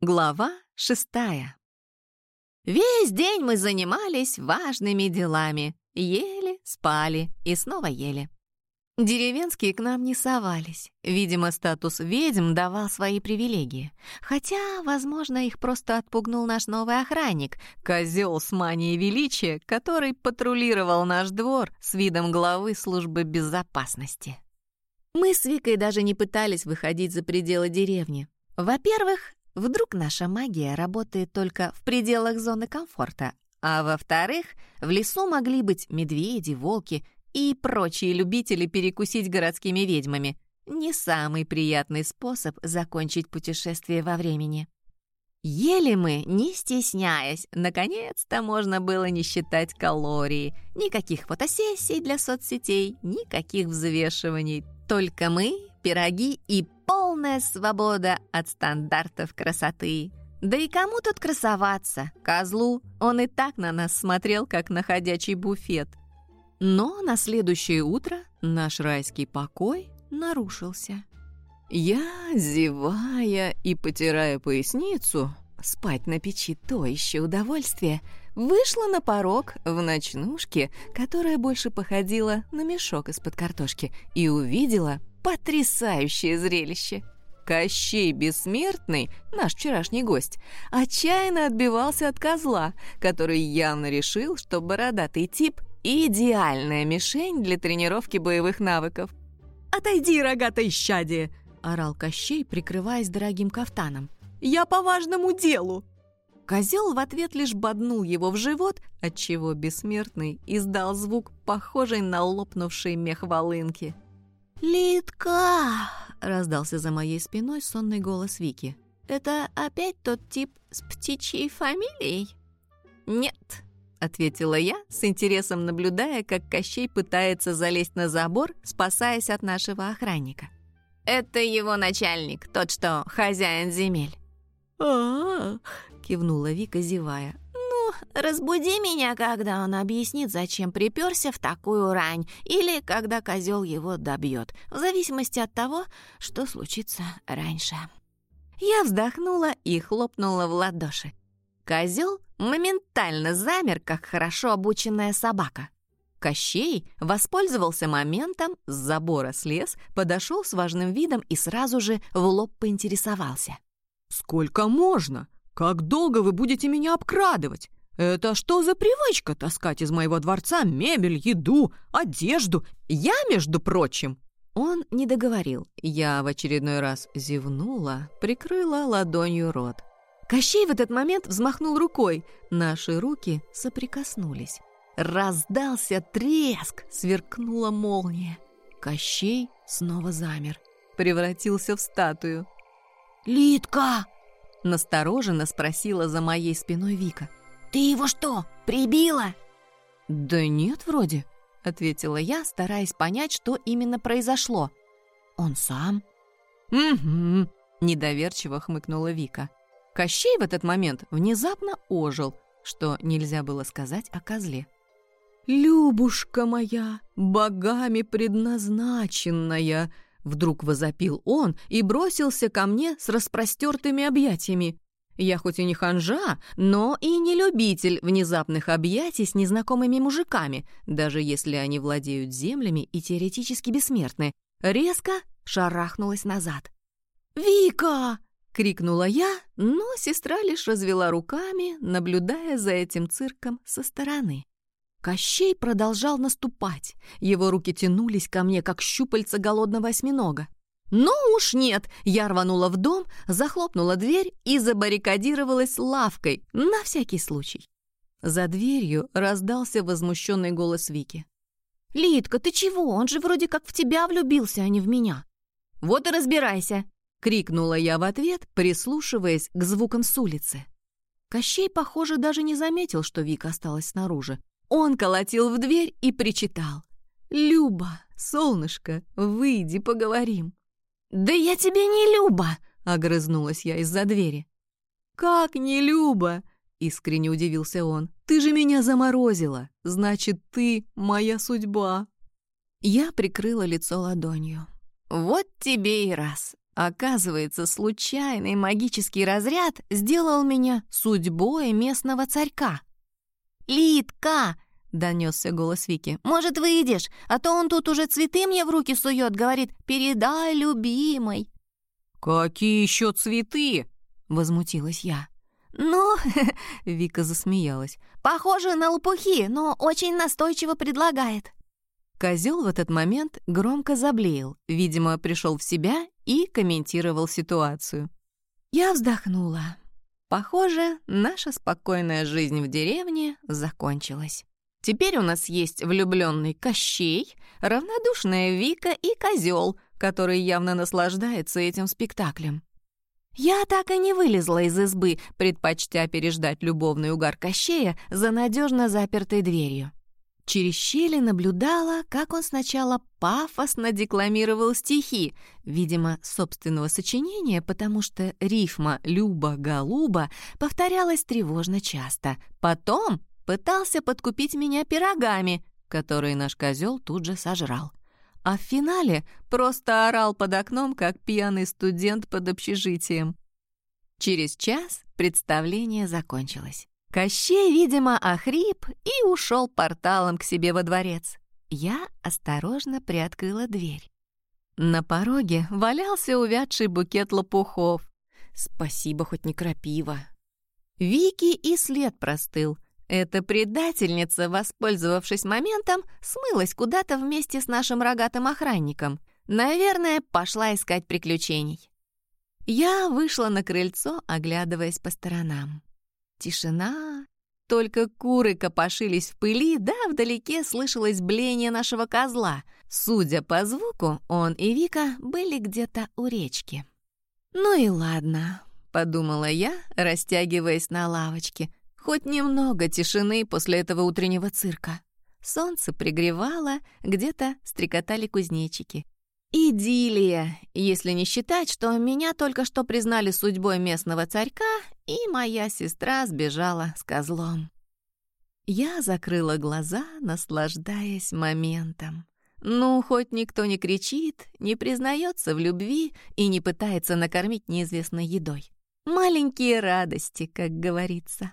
Глава шестая. Весь день мы занимались важными делами. Ели, спали и снова ели. Деревенские к нам не совались. Видимо, статус ведьм давал свои привилегии. Хотя, возможно, их просто отпугнул наш новый охранник, козел с манией величия, который патрулировал наш двор с видом главы службы безопасности. Мы с Викой даже не пытались выходить за пределы деревни. Во-первых, Вдруг наша магия работает только в пределах зоны комфорта, а во-вторых, в лесу могли быть медведи, волки и прочие любители перекусить городскими ведьмами. Не самый приятный способ закончить путешествие во времени. Ели мы, не стесняясь. Наконец-то можно было не считать калории. Никаких фотосессий для соцсетей, никаких взвешиваний. Только мы, пироги и полная свобода от стандартов красоты. Да и кому тут красоваться? Козлу. Он и так на нас смотрел, как на ходячий буфет. Но на следующее утро наш райский покой нарушился. Я, зевая и потирая поясницу, спать на печи то еще удовольствие, вышла на порог в ночнушке, которая больше походила на мешок из-под картошки, и увидела Потрясающее зрелище! Кощей Бессмертный, наш вчерашний гость, отчаянно отбивался от козла, который явно решил, что бородатый тип — идеальная мишень для тренировки боевых навыков. «Отойди, рогатое щадие!» — орал Кощей, прикрываясь дорогим кафтаном. «Я по важному делу!» Козел в ответ лишь боднул его в живот, отчего бессмертный издал звук, похожий на лопнувший мех волынки. «Литка!» — раздался за моей спиной сонный голос Вики. «Это опять тот тип с птичьей фамилией?» «Нет», — ответила я, с интересом наблюдая, как Кощей пытается залезть на забор, спасаясь от нашего охранника. «Это его начальник, тот, что хозяин земель». «А-а-а!» — кивнула Вика, зевая разбуди меня, когда он объяснит, зачем приперся в такую рань, или когда козел его добьет, в зависимости от того, что случится раньше. Я вздохнула и хлопнула в ладоши. Козел моментально замер, как хорошо обученная собака. Кощей воспользовался моментом, с забора слез, подошел с важным видом и сразу же в лоб поинтересовался. «Сколько можно? Как долго вы будете меня обкрадывать? «Это что за привычка таскать из моего дворца мебель, еду, одежду? Я, между прочим!» Он не договорил. Я в очередной раз зевнула, прикрыла ладонью рот. Кощей в этот момент взмахнул рукой. Наши руки соприкоснулись. Раздался треск, сверкнула молния. Кощей снова замер, превратился в статую. «Литка!» — настороженно спросила за моей спиной Вика. «Ты его что, прибила?» «Да нет, вроде», — ответила я, стараясь понять, что именно произошло. «Он сам?» «Угу», — недоверчиво хмыкнула Вика. Кощей в этот момент внезапно ожил, что нельзя было сказать о козле. «Любушка моя, богами предназначенная!» Вдруг возопил он и бросился ко мне с распростертыми объятиями. Я хоть и не ханжа, но и не любитель внезапных объятий с незнакомыми мужиками, даже если они владеют землями и теоретически бессмертны. Резко шарахнулась назад. «Вика!» — крикнула я, но сестра лишь развела руками, наблюдая за этим цирком со стороны. Кощей продолжал наступать. Его руки тянулись ко мне, как щупальца голодного осьминога. «Ну уж нет!» Я рванула в дом, захлопнула дверь и забаррикадировалась лавкой, на всякий случай. За дверью раздался возмущенный голос Вики. «Литка, ты чего? Он же вроде как в тебя влюбился, а не в меня». «Вот и разбирайся!» — крикнула я в ответ, прислушиваясь к звукам с улицы. Кощей, похоже, даже не заметил, что Вика осталась снаружи. Он колотил в дверь и причитал. «Люба, солнышко, выйди, поговорим». «Да я тебе не Люба!» — огрызнулась я из-за двери. «Как не Люба?» — искренне удивился он. «Ты же меня заморозила! Значит, ты моя судьба!» Я прикрыла лицо ладонью. «Вот тебе и раз. Оказывается, случайный магический разряд сделал меня судьбой местного царька. «Литка!» — донесся голос Вики. «Может, выйдешь? А то он тут уже цветы мне в руки сует, говорит, передай любимой». «Какие еще цветы?» — возмутилась я. «Ну...» — Вика засмеялась. «Похоже на лопухи, но очень настойчиво предлагает». Козел в этот момент громко заблеял, видимо, пришел в себя и комментировал ситуацию. Я вздохнула. Похоже, наша спокойная жизнь в деревне закончилась. Теперь у нас есть влюбленный Кощей, равнодушная Вика и козел, который явно наслаждается этим спектаклем. Я так и не вылезла из избы, предпочтя переждать любовный угар Кощея за надежно запертой дверью. Через щели наблюдала, как он сначала пафосно декламировал стихи, видимо, собственного сочинения, потому что рифма «Люба-голуба» повторялась тревожно часто. Потом пытался подкупить меня пирогами, которые наш козел тут же сожрал. А в финале просто орал под окном, как пьяный студент под общежитием. Через час представление закончилось. Кощей, видимо, охрип и ушел порталом к себе во дворец. Я осторожно приоткрыла дверь. На пороге валялся увядший букет лопухов. Спасибо, хоть не крапива. Вики и след простыл. Эта предательница, воспользовавшись моментом, смылась куда-то вместе с нашим рогатым охранником. Наверное, пошла искать приключений. Я вышла на крыльцо, оглядываясь по сторонам. Тишина. Только куры копошились в пыли, да вдалеке слышалось блеяние нашего козла. Судя по звуку, он и Вика были где-то у речки. «Ну и ладно», — подумала я, растягиваясь на лавочке. «Хоть немного тишины после этого утреннего цирка». Солнце пригревало, где-то стрекотали кузнечики. Идиллия, если не считать, что меня только что признали судьбой местного царька, и моя сестра сбежала с козлом. Я закрыла глаза, наслаждаясь моментом. Ну, хоть никто не кричит, не признается в любви и не пытается накормить неизвестной едой. Маленькие радости, как говорится.